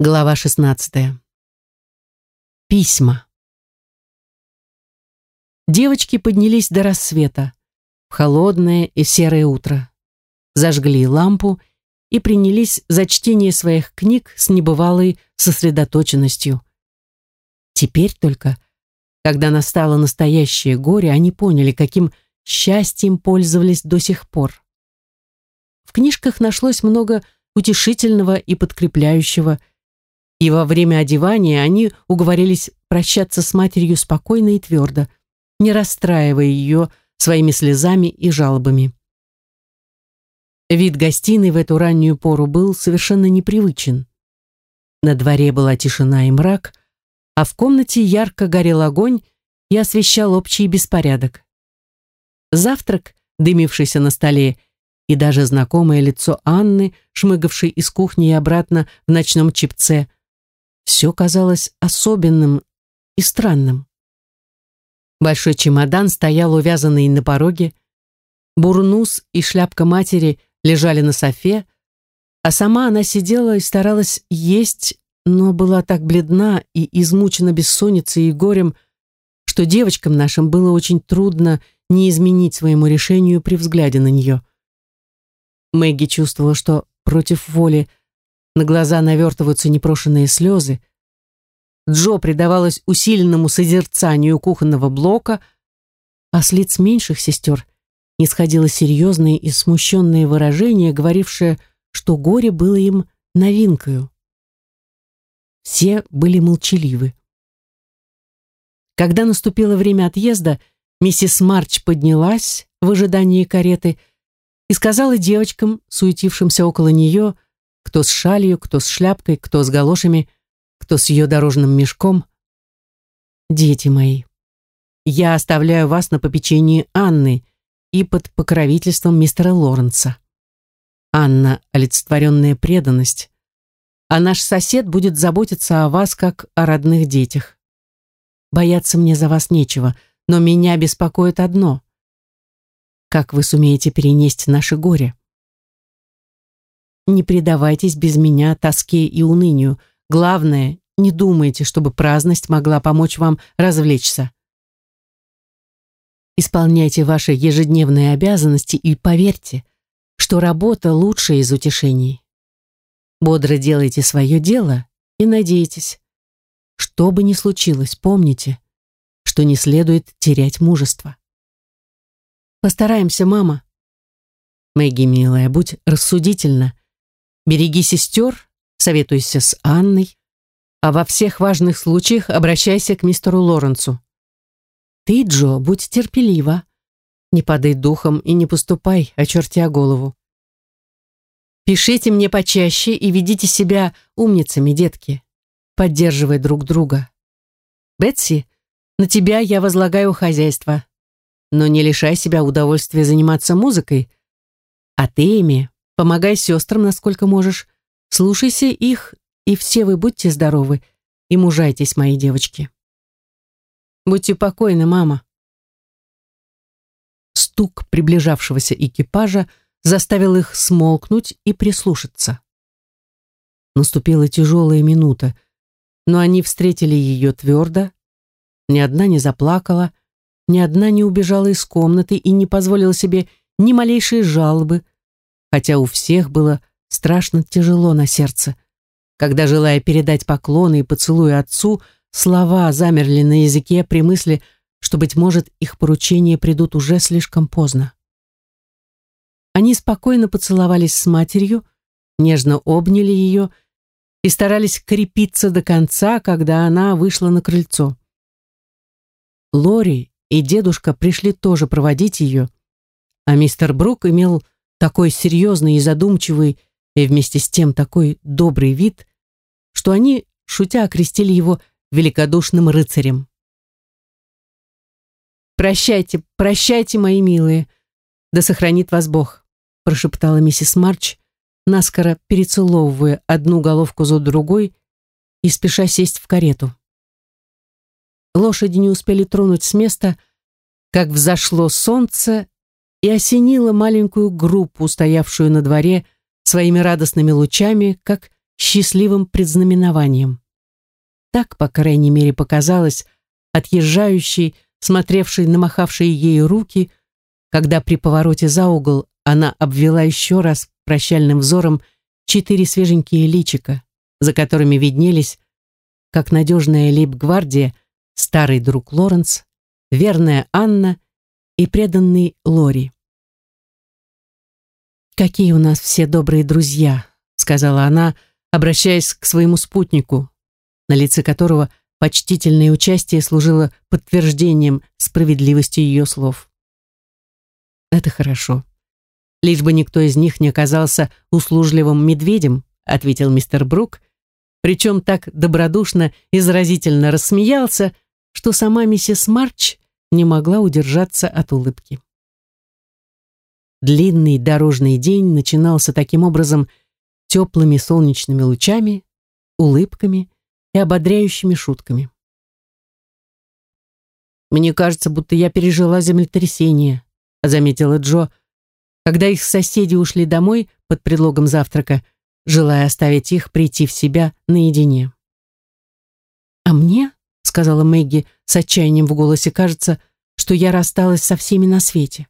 Глава 16. Письма. Девочки поднялись до рассвета, в холодное и серое утро, зажгли лампу и принялись за чтение своих книг с небывалой сосредоточенностью. Теперь только, когда настало настоящее горе, они поняли, каким счастьем пользовались до сих пор. В книжках нашлось много утешительного и подкрепляющего, и во время одевания они уговорились прощаться с матерью спокойно и твердо, не расстраивая ее своими слезами и жалобами. Вид гостиной в эту раннюю пору был совершенно непривычен. На дворе была тишина и мрак, а в комнате ярко горел огонь и освещал общий беспорядок. Завтрак, дымившийся на столе, и даже знакомое лицо Анны, шмыгавшей из кухни и обратно в ночном чипце – все казалось особенным и странным. Большой чемодан стоял увязанный на пороге, бурнус и шляпка матери лежали на софе, а сама она сидела и старалась есть, но была так бледна и измучена бессонницей и горем, что девочкам нашим было очень трудно не изменить своему решению при взгляде на нее. Мэгги чувствовала, что против воли на глаза навертываются непрошенные слезы. Джо предавалась усиленному созерцанию кухонного блока, а с лиц меньших сестер не сходило серьезное и смущенное выражение, говорившее, что горе было им новинкою. Все были молчаливы. Когда наступило время отъезда, миссис Марч поднялась в ожидании кареты и сказала девочкам, суетившимся около нее, кто с шалью, кто с шляпкой, кто с галошами, кто с ее дорожным мешком. «Дети мои, я оставляю вас на попечении Анны и под покровительством мистера Лоренса. Анна — олицетворенная преданность, а наш сосед будет заботиться о вас, как о родных детях. Бояться мне за вас нечего, но меня беспокоит одно. Как вы сумеете перенести наше горе? Не предавайтесь без меня тоске и унынию. Главное, не думайте, чтобы праздность могла помочь вам развлечься. Исполняйте ваши ежедневные обязанности и поверьте, что работа лучшая из утешений. Бодро делайте свое дело и надейтесь. Что бы ни случилось, помните, что не следует терять мужество. Постараемся, мама. Мэгги, милая, будь рассудительна Береги сестер, советуйся с Анной, а во всех важных случаях обращайся к мистеру Лоренцу. Ты, Джо, будь терпелива. Не падай духом и не поступай, очертя голову. Пишите мне почаще и ведите себя умницами, детки, поддерживая друг друга. Бетси, на тебя я возлагаю хозяйство, но не лишай себя удовольствия заниматься музыкой. А ты, Эми, Помогай сестрам, насколько можешь. Слушайся их, и все вы будьте здоровы и мужайтесь, мои девочки. Будьте покойны, мама. Стук приближавшегося экипажа заставил их смолкнуть и прислушаться. Наступила тяжелая минута, но они встретили ее твердо, ни одна не заплакала, ни одна не убежала из комнаты и не позволила себе ни малейшей жалобы, хотя у всех было страшно тяжело на сердце. Когда, желая передать поклоны и поцелуи отцу, слова замерли на языке при мысли, что, быть может, их поручения придут уже слишком поздно. Они спокойно поцеловались с матерью, нежно обняли ее и старались крепиться до конца, когда она вышла на крыльцо. Лори и дедушка пришли тоже проводить ее, а мистер Брук имел такой серьезный и задумчивый, и вместе с тем такой добрый вид, что они, шутя, окрестили его великодушным рыцарем. «Прощайте, прощайте, мои милые, да сохранит вас Бог», прошептала миссис Марч, наскоро перецеловывая одну головку за другой и спеша сесть в карету. Лошади не успели тронуть с места, как взошло солнце, и осенила маленькую группу, стоявшую на дворе, своими радостными лучами, как счастливым предзнаменованием. Так, по крайней мере, показалось отъезжающей, смотревшей на махавшие ей руки, когда при повороте за угол она обвела еще раз прощальным взором четыре свеженькие личика, за которыми виднелись, как надежная лейб-гвардия, старый друг Лоренс, верная Анна и преданный Лори. «Какие у нас все добрые друзья», — сказала она, обращаясь к своему спутнику, на лице которого почтительное участие служило подтверждением справедливости ее слов. «Это хорошо. Лишь бы никто из них не оказался услужливым медведем», ответил мистер Брук, причем так добродушно и заразительно рассмеялся, что сама миссис Марч не могла удержаться от улыбки. Длинный дорожный день начинался таким образом теплыми солнечными лучами, улыбками и ободряющими шутками. «Мне кажется, будто я пережила землетрясение», заметила Джо, когда их соседи ушли домой под предлогом завтрака, желая оставить их прийти в себя наедине. «А мне, — сказала Мэгги с отчаянием в голосе, — кажется, что я рассталась со всеми на свете».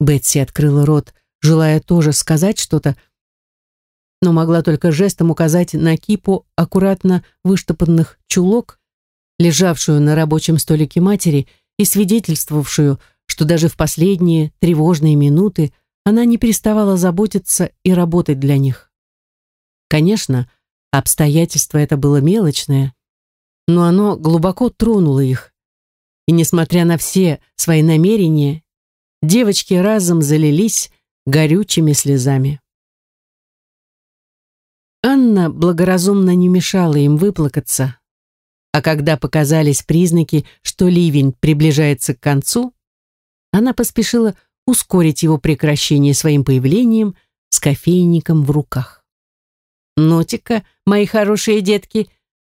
Бетси открыла рот, желая тоже сказать что-то, но могла только жестом указать на кипу аккуратно выштопанных чулок, лежавшую на рабочем столике матери и свидетельствовавшую, что даже в последние тревожные минуты она не переставала заботиться и работать для них. Конечно, обстоятельство это было мелочное, но оно глубоко тронуло их. И несмотря на все свои намерения, девочки разом залились горючими слезами. Анна благоразумно не мешала им выплакаться, а когда показались признаки, что ливень приближается к концу, она поспешила ускорить его прекращение своим появлением с кофейником в руках. «Нотика, мои хорошие детки,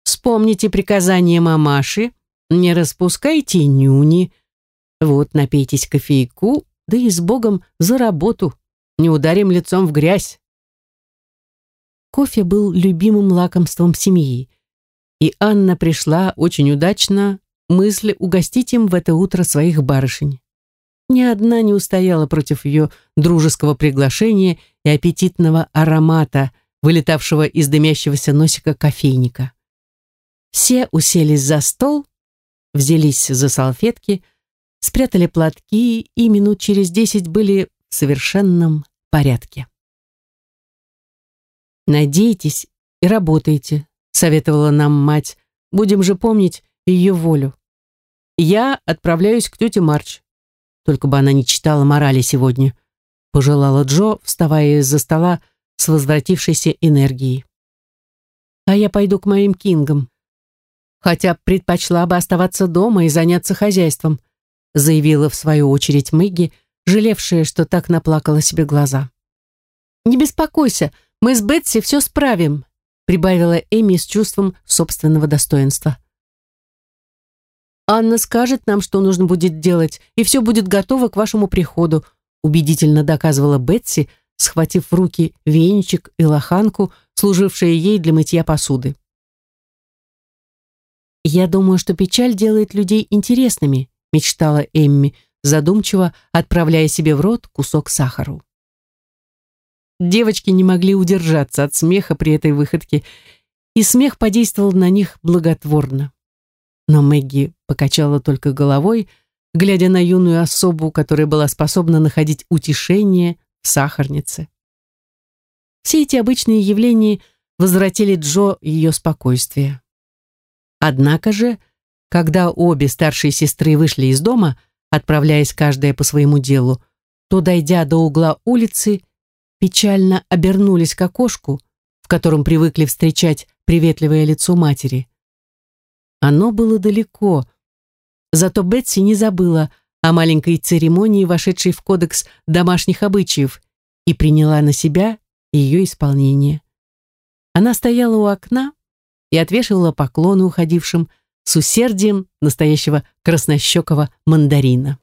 вспомните приказание мамаши, не распускайте нюни. Вот напейтесь кофейку, да и с Богом за работу, не ударим лицом в грязь». Кофе был любимым лакомством семьи, и Анна пришла очень удачно мысли угостить им в это утро своих барышень. Ни одна не устояла против ее дружеского приглашения и аппетитного аромата, вылетавшего из дымящегося носика кофейника. Все уселись за стол, взялись за салфетки, спрятали платки и минут через десять были в совершенном порядке. «Надейтесь и работайте», — советовала нам мать. «Будем же помнить ее волю. Я отправляюсь к тете Марч. Только бы она не читала морали сегодня», — пожелала Джо, вставая из-за стола с возвратившейся энергией. «А я пойду к моим кингам. Хотя предпочла бы оставаться дома и заняться хозяйством», заявила в свою очередь Мэгги, жалевшая, что так наплакала себе глаза. «Не беспокойся, мы с Бетси все справим», прибавила Эми с чувством собственного достоинства. «Анна скажет нам, что нужно будет делать, и все будет готово к вашему приходу», убедительно доказывала Бетси, схватив в руки венчик и лоханку, служившие ей для мытья посуды. «Я думаю, что печаль делает людей интересными», мечтала Эмми, задумчиво отправляя себе в рот кусок сахару. Девочки не могли удержаться от смеха при этой выходке, и смех подействовал на них благотворно. Но Мэгги покачала только головой, глядя на юную особу, которая была способна находить утешение в сахарнице. Все эти обычные явления возвратили Джо ее спокойствие. Однако же, когда обе старшие сестры вышли из дома, отправляясь каждая по своему делу, то, дойдя до угла улицы, печально обернулись к окошку, в котором привыкли встречать приветливое лицо матери. Оно было далеко, зато Бетси не забыла о маленькой церемонии, вошедшей в кодекс домашних обычаев, и приняла на себя ее исполнение. Она стояла у окна и отвешивала поклоны уходившим с усердием настоящего краснощекого мандарина.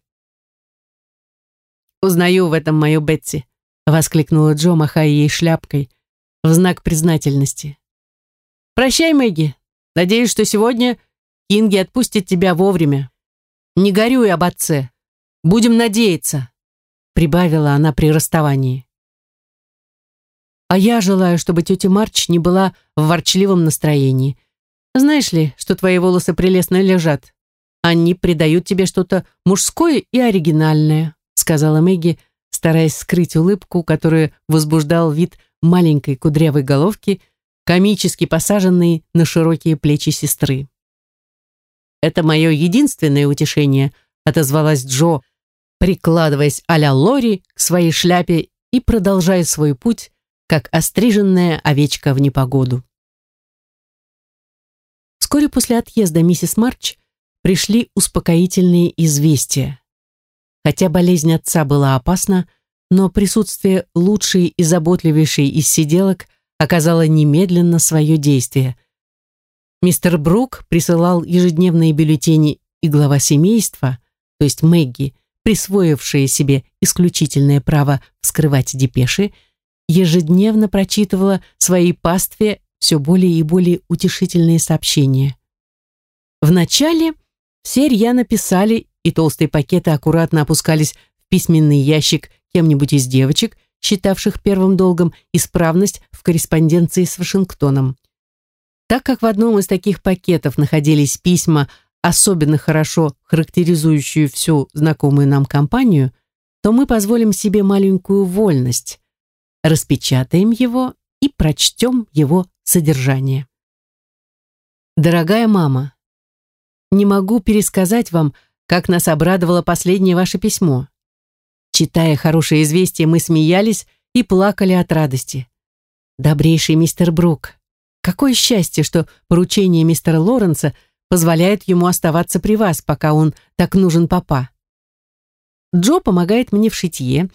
«Узнаю в этом мою Бетси», воскликнула Джо, махая ей шляпкой, в знак признательности. «Прощай, Мэгги. Надеюсь, что сегодня Кинги отпустит тебя вовремя. Не горюй об отце. Будем надеяться», прибавила она при расставании. «А я желаю, чтобы тетя Марч не была в ворчливом настроении. Знаешь ли, что твои волосы прелестно лежат? Они придают тебе что-то мужское и оригинальное», сказала Мэгги, стараясь скрыть улыбку, которую возбуждал вид маленькой кудрявой головки, комически посаженной на широкие плечи сестры. «Это мое единственное утешение», отозвалась Джо, прикладываясь а-ля Лори к своей шляпе и продолжая свой путь, как остриженная овечка в непогоду. Вскоре после отъезда миссис Марч пришли успокоительные известия. Хотя болезнь отца была опасна, но присутствие лучшей и заботливейшей из сиделок оказало немедленно свое действие. Мистер Брук присылал ежедневные бюллетени и глава семейства, то есть Мэгги, присвоившая себе исключительное право вскрывать депеши, ежедневно прочитывала своей пастве все более и более утешительные сообщения. Вначале все рьяно писали, и толстые пакеты аккуратно опускались в письменный ящик кем-нибудь из девочек, считавших первым долгом исправность в корреспонденции с Вашингтоном. Так как в одном из таких пакетов находились письма, особенно хорошо характеризующие всю знакомую нам компанию, то мы позволим себе маленькую вольность, распечатаем его и прочтем его содержание. Дорогая мама, не могу пересказать вам, как нас обрадовало последнее ваше письмо. Читая хорошее известие, мы смеялись и плакали от радости. Добрейший мистер Брук, какое счастье, что поручение мистера Лоренса позволяет ему оставаться при вас, пока он так нужен папа. Джо помогает мне в шитье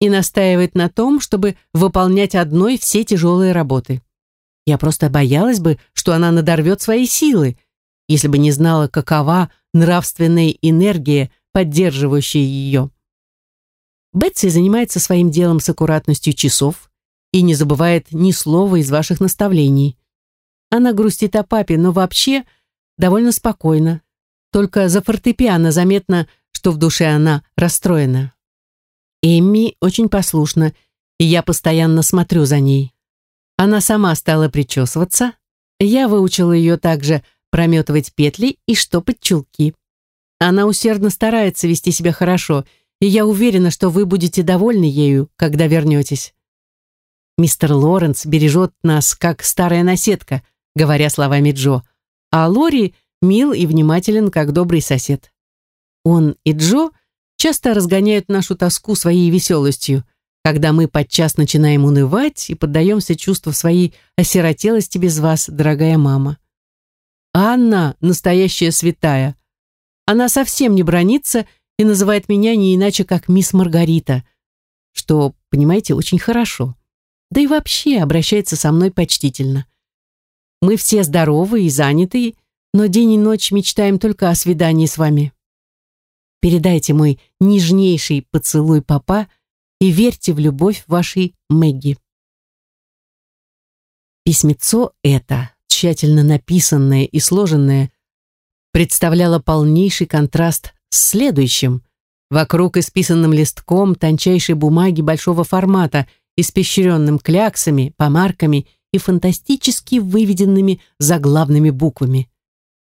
и настаивает на том, чтобы выполнять одной все тяжелые работы. Я просто боялась бы, что она надорвет свои силы, если бы не знала, какова нравственная энергия, поддерживающая ее. Бетси занимается своим делом с аккуратностью часов и не забывает ни слова из ваших наставлений. Она грустит о папе, но вообще довольно спокойно. Только за фортепиано заметно, что в душе она расстроена. Эмми очень послушна, и я постоянно смотрю за ней. Она сама стала причесываться. Я выучила ее также прометывать петли и штопать чулки. Она усердно старается вести себя хорошо, и я уверена, что вы будете довольны ею, когда вернетесь. Мистер Лоренс бережет нас, как старая наседка, говоря словами Джо, а Лори мил и внимателен, как добрый сосед. Он и Джо часто разгоняют нашу тоску своей веселостью, когда мы подчас начинаем унывать и поддаемся чувству своей осиротелости без вас, дорогая мама. Анна — настоящая святая. Она совсем не бронится и называет меня не иначе, как мисс Маргарита, что, понимаете, очень хорошо. Да и вообще обращается со мной почтительно. Мы все здоровы и заняты, но день и ночь мечтаем только о свидании с вами. Передайте мой нежнейший поцелуй папа и верьте в любовь вашей Мэгги. Письмецо это, тщательно написанное и сложенное, представляло полнейший контраст с следующим. Вокруг исписанным листком тончайшей бумаги большого формата, испещренным кляксами, помарками и фантастически выведенными заглавными буквами.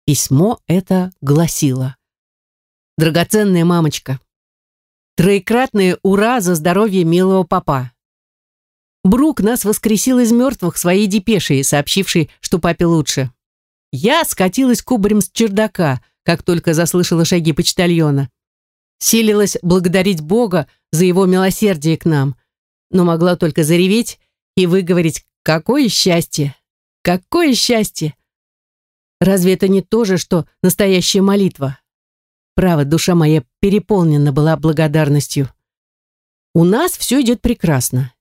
Письмо это гласило. «Драгоценная мамочка, троекратное ура за здоровье милого папа. Брук нас воскресил из мертвых своей депешей, сообщившей, что папе лучше. Я скатилась кубарем с чердака, как только заслышала шаги почтальона. Силилась благодарить Бога за его милосердие к нам, но могла только зареветь и выговорить Какое счастье! Какое счастье! Разве это не то же, что настоящая молитва? Право, душа моя переполнена была благодарностью. У нас все идет прекрасно.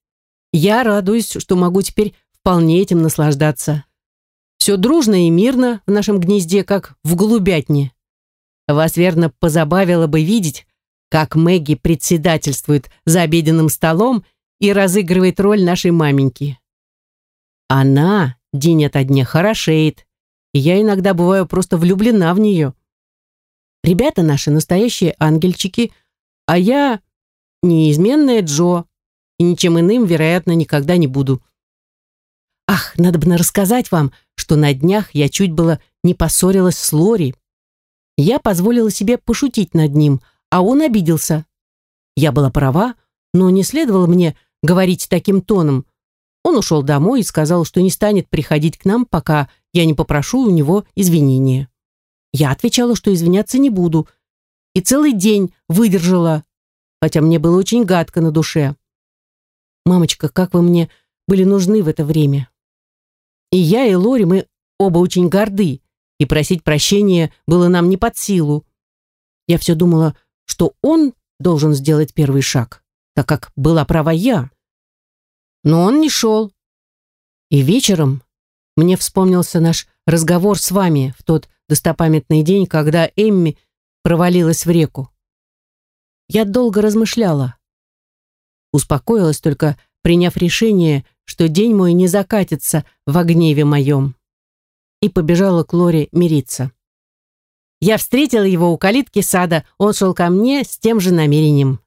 Я радуюсь, что могу теперь вполне этим наслаждаться. Все дружно и мирно в нашем гнезде, как в голубятне. Вас, верно, позабавило бы видеть, как Мэгги председательствует за обеденным столом и разыгрывает роль нашей маменьки. Она день ото дня хорошеет, и я иногда бываю просто влюблена в нее. Ребята наши настоящие ангельчики, а я неизменная Джо, и ничем иным, вероятно, никогда не буду. Ах, надо бы рассказать вам, что на днях я чуть было не поссорилась с Лори. Я позволила себе пошутить над ним, а он обиделся. Я была права, но не следовало мне говорить таким тоном. Он ушел домой и сказал, что не станет приходить к нам, пока я не попрошу у него извинения. Я отвечала, что извиняться не буду, и целый день выдержала, хотя мне было очень гадко на душе. «Мамочка, как вы мне были нужны в это время!» И я, и Лори, мы оба очень горды, и просить прощения было нам не под силу. Я все думала, что он должен сделать первый шаг, так как была права я. Но он не шел. И вечером мне вспомнился наш разговор с вами в тот достопамятный день, когда Эмми провалилась в реку. Я долго размышляла. Успокоилась только, приняв решение, что день мой не закатится в гневе моем. И побежала к Лоре мириться. Я встретила его у калитки сада, он шел ко мне с тем же намерением.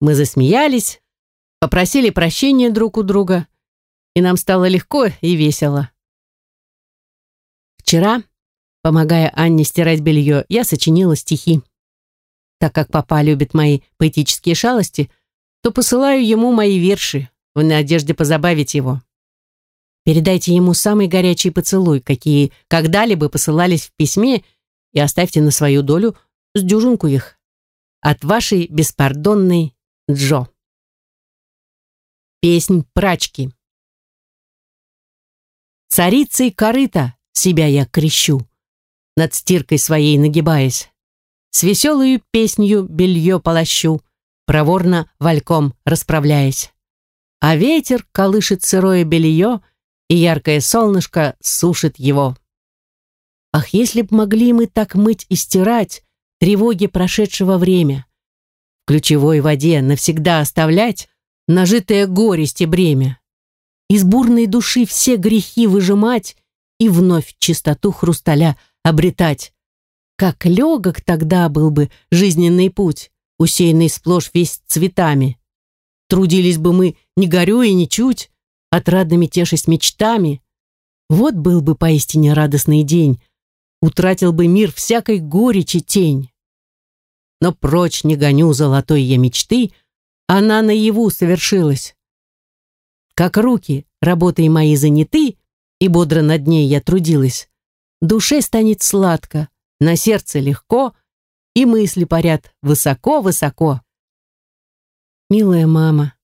Мы засмеялись, попросили прощения друг у друга, и нам стало легко и весело. Вчера, помогая Анне стирать белье, я сочинила стихи. Так как папа любит мои поэтические шалости, то посылаю ему мои верши, в надежде позабавить его. Передайте ему самый горячий поцелуй, какие когда-либо посылались в письме, и оставьте на свою долю с дюжинку их. От вашей беспардонной Джо. Песнь прачки. Царицей корыта себя я крещу, над стиркой своей нагибаясь. С веселую песнью белье полощу, проворно вальком расправляясь а ветер колышет сырое белье, и яркое солнышко сушит его. Ах, если б могли мы так мыть и стирать тревоги прошедшего время, в ключевой воде навсегда оставлять нажитое горести бремя, из бурной души все грехи выжимать и вновь чистоту хрусталя обретать. Как легок тогда был бы жизненный путь, усеянный сплошь весь цветами. Трудились бы мы, не горюя ничуть, отрадными тешись мечтами. Вот был бы поистине радостный день, утратил бы мир всякой горечи тень. Но прочь не гоню золотой я мечты, она наяву совершилась. Как руки, работой мои заняты, и бодро над ней я трудилась, душе станет сладко, на сердце легко, и мысли парят высоко-высоко. Милая мама,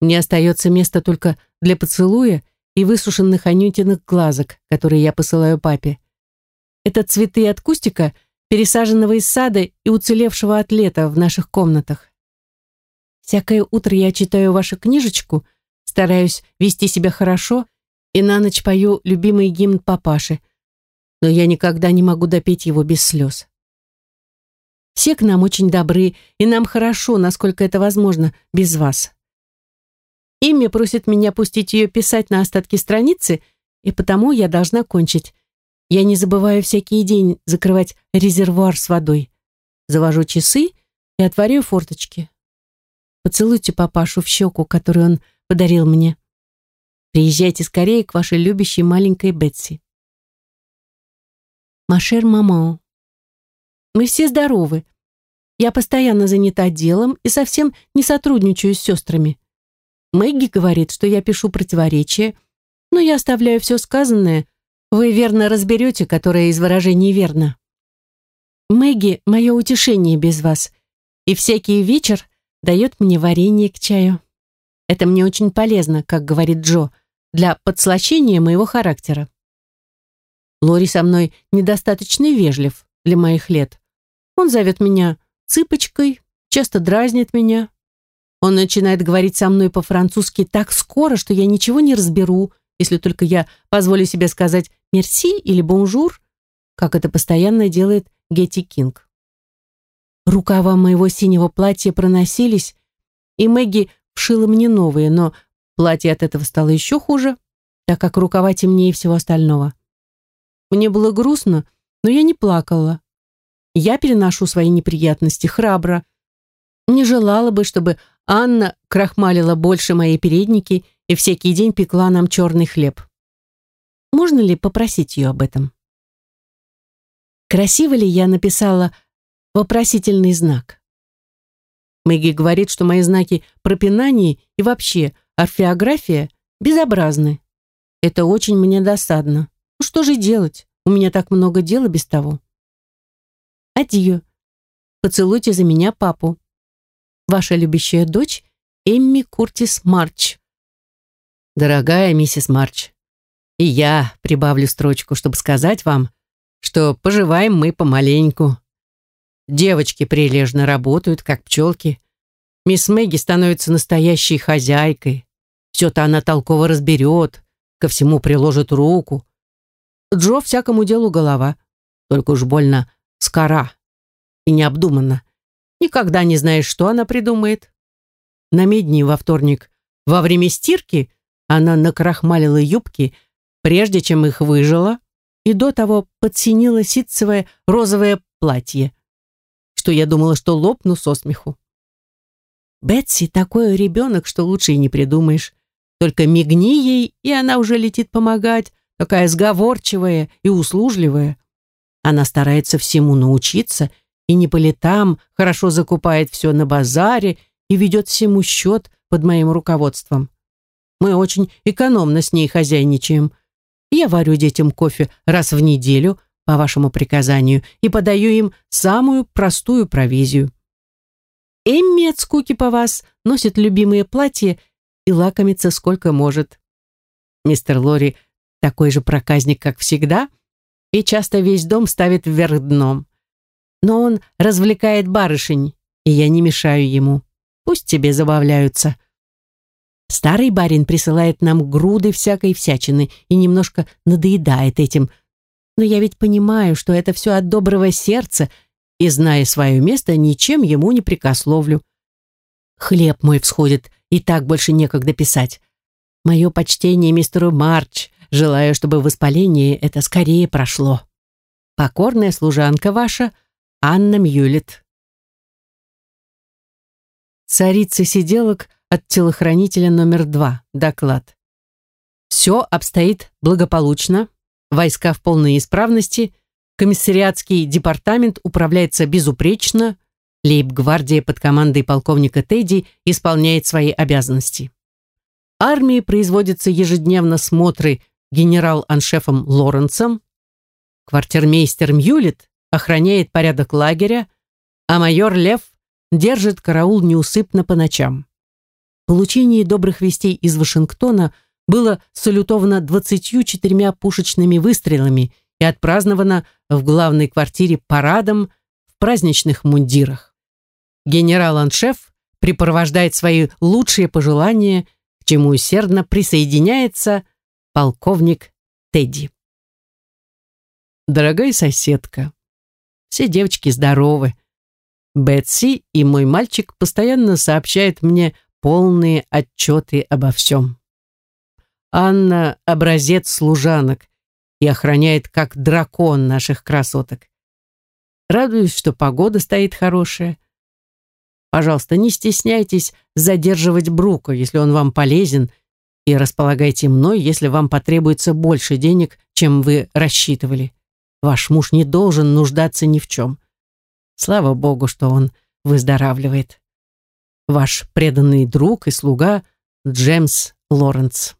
мне остается место только для поцелуя и высушенных анютиных глазок, которые я посылаю папе. Это цветы от кустика, пересаженного из сада и уцелевшего от лета в наших комнатах. Всякое утро я читаю вашу книжечку, стараюсь вести себя хорошо и на ночь пою любимый гимн папаши, но я никогда не могу допеть его без слез. Все к нам очень добры, и нам хорошо, насколько это возможно, без вас. Имя просит меня пустить ее писать на остатки страницы, и потому я должна кончить. Я не забываю всякий день закрывать резервуар с водой. Завожу часы и отворяю форточки. Поцелуйте папашу в щеку, которую он подарил мне. Приезжайте скорее к вашей любящей маленькой Бетси. Машер маман. Мы все здоровы. Я постоянно занята делом и совсем не сотрудничаю с сестрами. Мэгги говорит, что я пишу противоречия, но я оставляю все сказанное. Вы верно разберете, которое из выражений верно. Мэгги — мое утешение без вас, и всякий вечер дает мне варенье к чаю. Это мне очень полезно, как говорит Джо, для подслащения моего характера. Лори со мной недостаточно вежлив для моих лет. Он зовет меня цыпочкой, часто дразнит меня. Он начинает говорить со мной по-французски так скоро, что я ничего не разберу, если только я позволю себе сказать «мерси» или «бонжур», как это постоянно делает Гетти Кинг. Рукава моего синего платья проносились, и Мэгги вшила мне новые, но платье от этого стало еще хуже. так как рукава темнее всего остального. Мне было грустно, но я не плакала. Я переношу свои неприятности храбро. Не желала бы, чтобы Анна крахмалила больше моей передники и всякий день пекла нам черный хлеб. Можно ли попросить ее об этом? Красиво ли я написала вопросительный знак? Мэгги говорит, что мои знаки пропинания и вообще орфеография безобразны. Это очень мне досадно. Ну что же делать? У меня так много дела без того. Адью. Поцелуйте за меня папу. Ваша любящая дочь Эмми Куртис Марч. Дорогая миссис Марч, и я прибавлю строчку, чтобы сказать вам, что поживаем мы помаленьку. Девочки прилежно работают, как пчелки. Мисс Мэгги становится настоящей хозяйкой. Все-то она толково разберет, ко всему приложит руку. Джо всякому делу голова, только уж больно скора и необдуманно. Никогда не знаешь, что она придумает. На медни во вторник во время стирки она накрахмалила юбки, прежде чем их выжила, и до того подсинила ситцевое розовое платье, что я думала, что лопну со смеху. Бетси такой ребенок, что лучше и не придумаешь. Только мигни ей, и она уже летит помогать, такая сговорчивая и услужливая. Она старается всему научиться и не по летам хорошо закупает все на базаре и ведет всему счет под моим руководством. Мы очень экономно с ней хозяйничаем. Я варю детям кофе раз в неделю, по вашему приказанию, и подаю им самую простую провизию. Эмми от скуки по вас носит любимые платья и лакомится сколько может. Мистер Лори такой же проказник, как всегда, и часто весь дом ставит вверх дном. Но он развлекает барышень, и я не мешаю ему. Пусть тебе забавляются. Старый барин присылает нам груды всякой всячины и немножко надоедает этим. Но я ведь понимаю, что это все от доброго сердца, и, зная свое место, ничем ему не прикословлю. Хлеб мой всходит, и так больше некогда писать. Мое почтение мистеру Марч, желаю, чтобы воспаление это скорее прошло. Покорная служанка ваша, Анна Мьюлет. Царица сиделок — от телохранителя номер два. Доклад. Все обстоит благополучно. Войска в полной исправности. Комиссариатский департамент управляется безупречно. Лейб-гвардия под командой полковника Тедди исполняет свои обязанности. Армии производятся ежедневно смотры генерал-аншефом Лоренцем. Квартирмейстер Мьюлит охраняет порядок лагеря, а майор Лев держит караул неусыпно по ночам. Получение добрых вестей из Вашингтона было салютовано 24 пушечными выстрелами и отпраздновано в главной квартире парадом в праздничных мундирах. Генерал-аншеф припровождает свои лучшие пожелания, к чему усердно присоединяется полковник Тедди. Дорогая соседка, все девочки здоровы. Бетси и мой мальчик постоянно сообщают мне полные отчеты обо всем. Анна — образец служанок и охраняет как дракон наших красоток. Радуюсь, что погода стоит хорошая. Пожалуйста, не стесняйтесь задерживать Брука, если он вам полезен, и располагайте мной, если вам потребуется больше денег, чем вы рассчитывали. Ваш муж не должен нуждаться ни в чем. Слава Богу, что он выздоравливает ваш преданный друг и слуга Джеймс Лоренс.